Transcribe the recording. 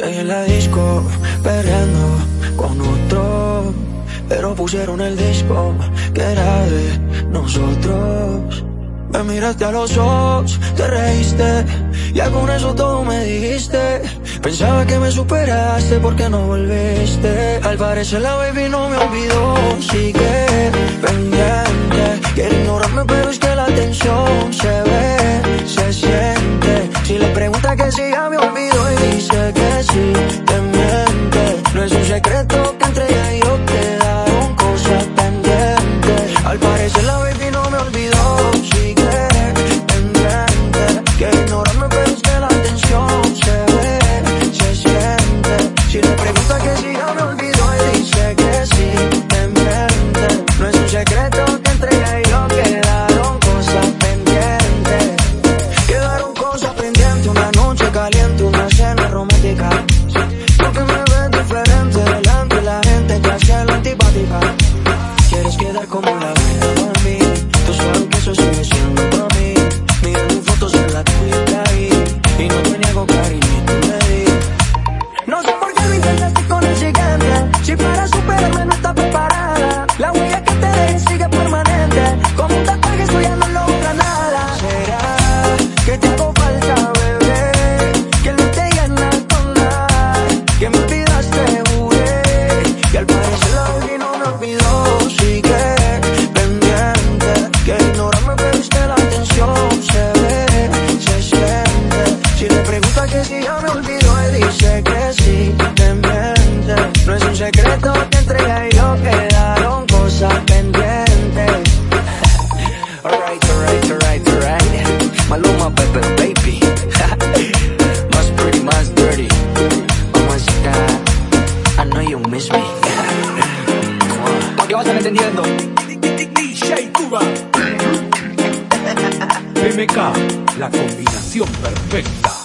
Estoy en la disco, perreando con otro Pero pusieron el disco que era de nosotros. Me miraste a los ojos, te reíste Ya con eso todo me dijiste. Pensaba que me superaste porque no volviste. Al parecer la baby no me olvidó Sigue pendiente. Quiere ignorarme pero es que la tensión se ve, se siente. Si le pregunta que si quedaste con él. Si Maluma, Pepe, baby. más pretty, más dirty. Mamacita, I know you miss me. Para que vayan entendiendo. DJ Cuba. PMK, la combinación perfecta.